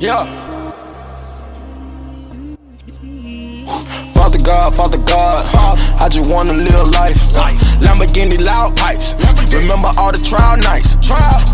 Yeah. Father God, Father God, I just wanna live life. Lamborghini loud pipes. Remember all the trial nights.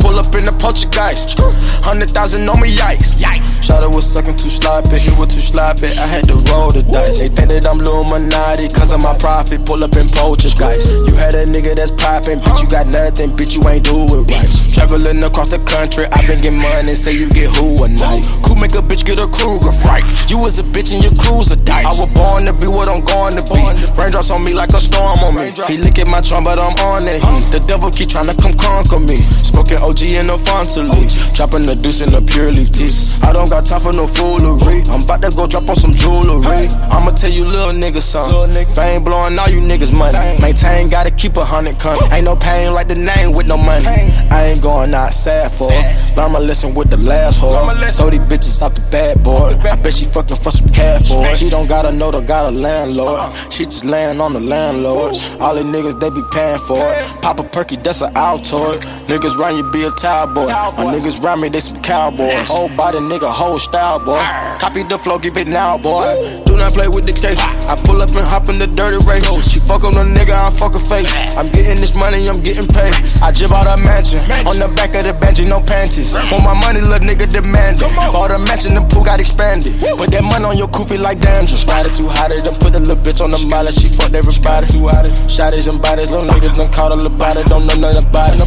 Pull up in the Poltergeist. Hundred thousand on me, yikes. Shot was sucking too sloppy, he was too sloppy. I had to roll the dice. They think that I'm Illuminati, cause of my profit. Pull up in Poltergeist. You had a nigga that's popping, bitch, you got nothing, bitch, you ain't do it right. Traveling across the country, I been getting money, say you get who a night. Cool make a bitch get a Krueger fright. You was a bitch and your crew's a dice. I was born to be what I'm going to be. Raindrops on me like a storm on me. He lick at my drum, but I'm on it. He, the devil keep trying to come conquer me. Smoking OG in the Fontaine. Dropping the deuce in the pure leaf teeth. I don't got time for no foolery. I'm about to go drop on some jewelry. I'ma tell you little niggas something. Fame blowing all you niggas money. Maintain, gotta keep a hundred cunt. Ain't no pain like the name with no money. I ain't going out sad for. Learn my lesson with the last whore. Throw these bitches out the bad boy. I bet she fucking for some cash for it. She don't gotta know the got a landlord. She just laying on the landlords. All the niggas they be paying for it. Pop a perky, that's an Altoid. Niggas round you be a towel boy. My niggas round me, they some cowboys. Whole body nigga, whole style boy. Copy the flow, give it now boy. Not play with the cake. I pull up and hop in the dirty race. She fuck on the nigga, I fuck her face. I'm getting this money, I'm getting paid. I jib out a mansion. On the back of the bench, no panties. Want my money, little nigga demand it. Bought a mansion, the pool got expanded. Put that money on your koofy like dandruff. It too hot, it done put a little bitch on the molly. She fucked everybody. Too hot, Shotties and bodies, little niggas done caught a little body. Don't know nothing about it.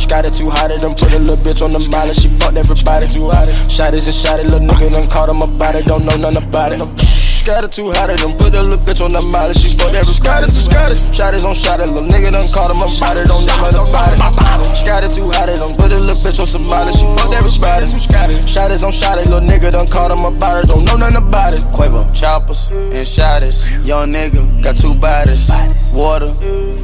She got it too hot, it done put a little bitch on the molly. She fucked everybody. Too hot, Shotties and shotty, little nigga done caught him about it. Don't know nothing about it. Scattered too hot, done put a little bitch on the molly. She fucked everybody. Too scattered, shotties on shotty, little nigga done caught him about body. Don't know nothing about it. Scattered too hot, done put a little bitch on some molly. She fucked everybody. Shotties on shotty, little nigga done caught him about body. Don't know nothing about it. Quavo, choppers, and shotters. Young nigga, got two bodies. Water,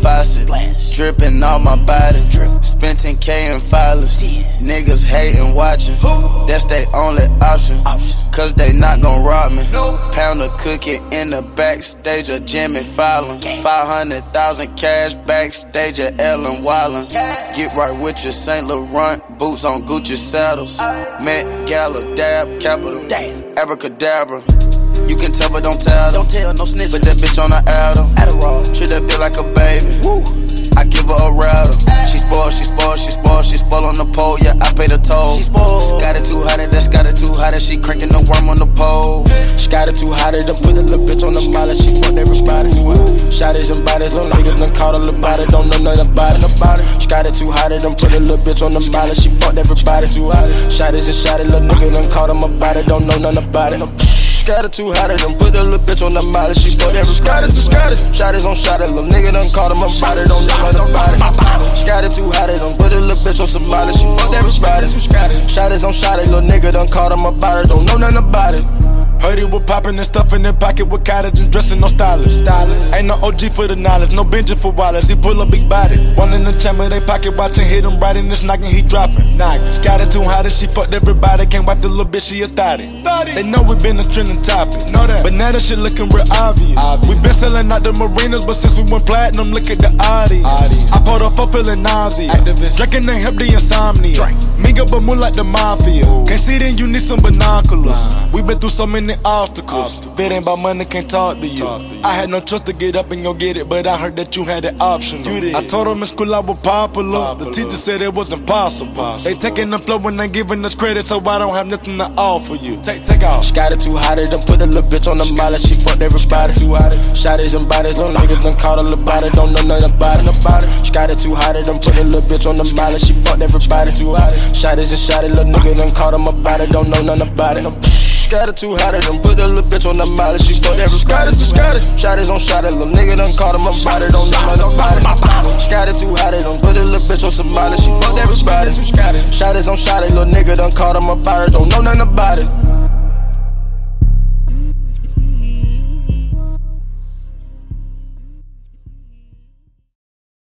faucet, dripping on my body. Spent 10K in filers. Niggas hating, watching. That's their only option. Cause they not gon' rob me. Pound of cookie in the backstage of Jimmy Fallon. 500,000 cash backstage of Ellen Wallen. Get right with your St. Laurent boots on Gucci saddles. Uh. Met Gala, dab, capital. Abracadabra. You can tell, but don't tell them. Don't tell, no snitch. Put that bitch on the Adderall. Adderall. Treat that bitch like a baby. I give her a rattle. She spoiled, she spoiled, she spoiled, she spoiled on the pole. Yeah, I pay the toll. She spoiled. Got it too hot, that's got it too hot. She cranking the worm on the pole. She got it too hot, done put a little bitch on the molly. She fucked everybody. Shotties and bodies, little niggas done caught a little body. Don't know nothing about it. She got it too hot, done put a little bitch on the molly. She fucked everybody. Shotties and shotty, little nigga done caught him about it. Don't know nothing about it. Scattered too hot, done put a little bitch on the molly. She fucked every scattered too scattered. Shotties on shotty, little nigga done caught him about it. Don't know nothing about it. Scattered too hot, done put a little bitch on some molly. She fucked everybody. Shotties on shotty, little nigga done caught him about it. Don't know nothing about it. Heard he was popping and stuff in pocket with cottage and dressing no stylist. stylist. Ain't no OG for the knowledge, no Benji for wallets. He pull a big body. One in the chamber, they pocket watching, hit him right in this knocking, he dropping. Knock. Scattered too hot and she fucked everybody. Can't wipe the little bitch, she a thotty. They know we been a trending topic. Know that. But now that shit looking real obvious. obvious. We been selling out the marinas, but since we went platinum, look at the audience. audience. I pulled off, I'm feeling nauseous. Activist. Drinking the help the insomnia. Drink. Miga but move like the mafia. Ooh. Can't see then you need some binoculars. Nah. We been through so many obstacles. If it ain't about money, can't talk to you. talk to you. I had no trust to get up and go get it, but I heard that you had it option. I told them in school I was popular. popular. The teacher said it was impossible. They taking the flow and they giving us credit, so I don't have nothing to offer you. Take, take off. She got it too hot, done put a little bitch on the molly. She fucked everybody. Too hot. Shotties and bodies, little niggas done caught a little body. Don't know nothing about it. She got it too hot, done put a little bitch on the molly. She fucked everybody. Too hot. Shotties and shotty, little nigga done caught him about it. Don't know nothing about it. Scattered too hot, done put a little bitch on the molly. She fucked everybody. Too scattered. Shotties on shotty, little nigga done caught him about it. Don't know nothing about it. Scattered too hot, done put a little bitch on some molly. She fucked everybody. Shotties on shotty, little nigga done caught him about it. Don't know nothing about it.